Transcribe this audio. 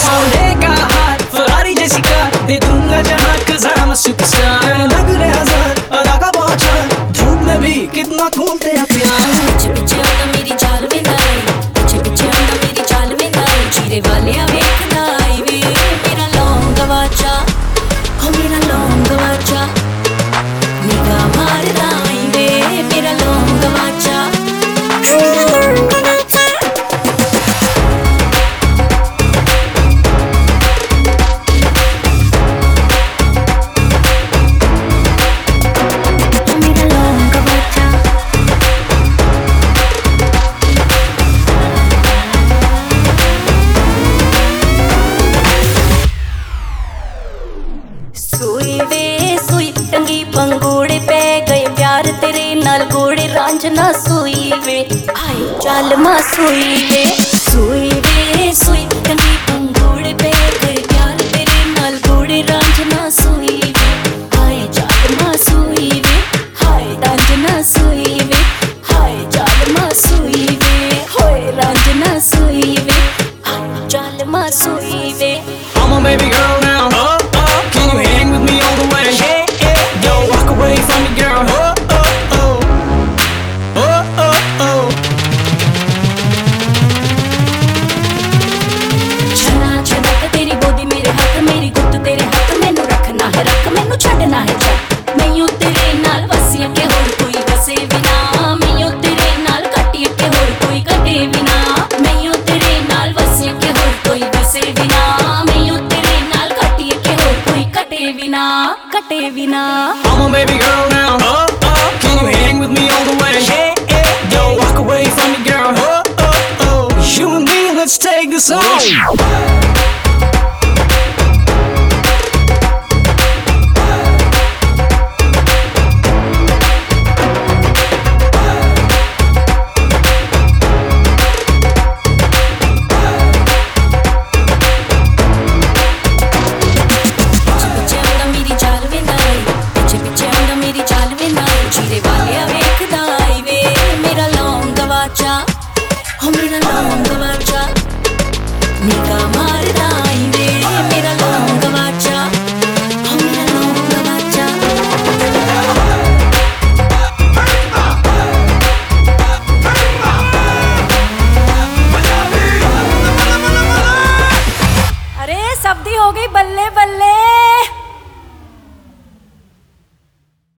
सोने जैसी का जरा मैं सुपरस्टार ना सुई वे। आई चाल माँ सुई वे। सुई वे, सुई कनी पंगूड़ पे। कर प्यार तेरे माल घोड़े रांझ ना सुई वे। आई चाल माँ सुई वे। हाय रांझ ना सुई वे। हाय चाल माँ सुई वे। होय रांझ ना सुई वे। हाय चाल सुई वे। I'm a baby girl. let's take this off. सब्दी हो गई बल्ले बल्ले।